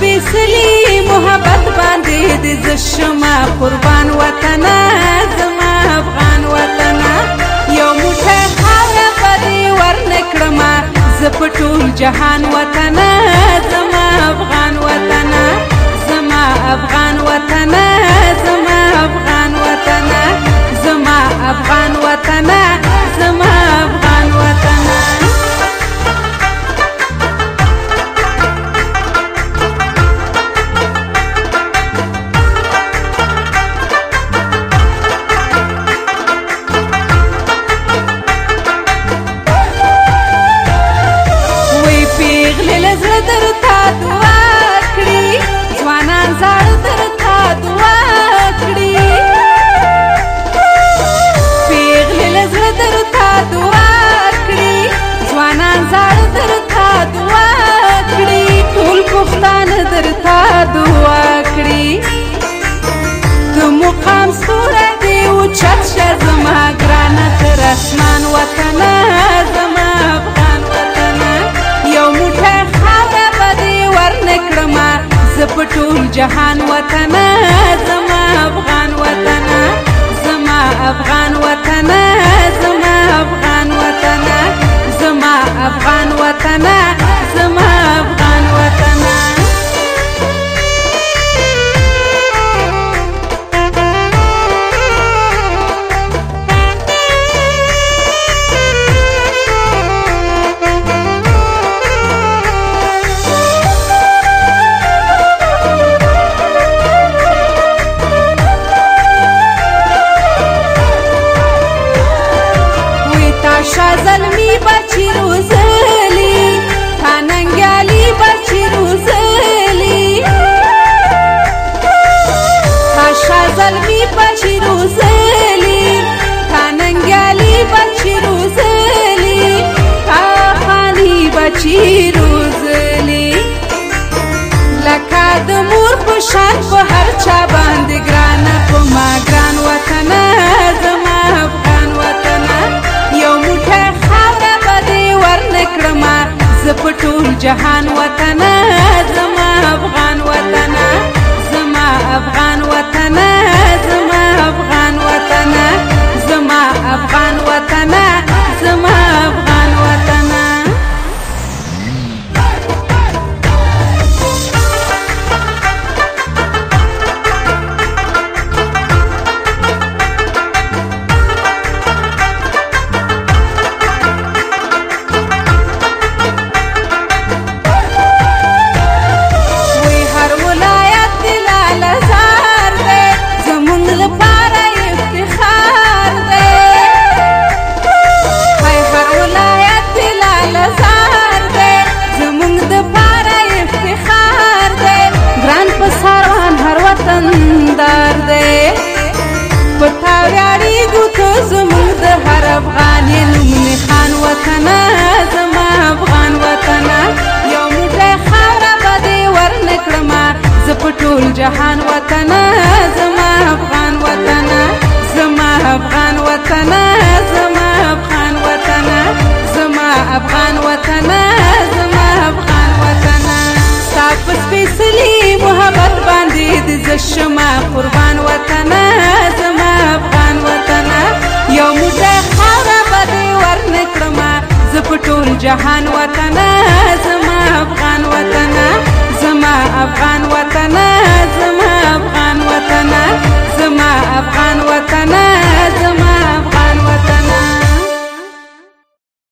سپېڅلي محبت باندې دې زشمه قربان وطن زما افغان وطن یو موټه خاوره پدې ورنکړم ز په ټول جهان وطن زما افغان وطن زما افغان وطن جحان وتمازن جهان وطن شما قربان وطن زما افغان وطن یو موزه خاورا به دې ورنکړم زه په ټول جهان وطن زما افغان وطن زما افغان وطن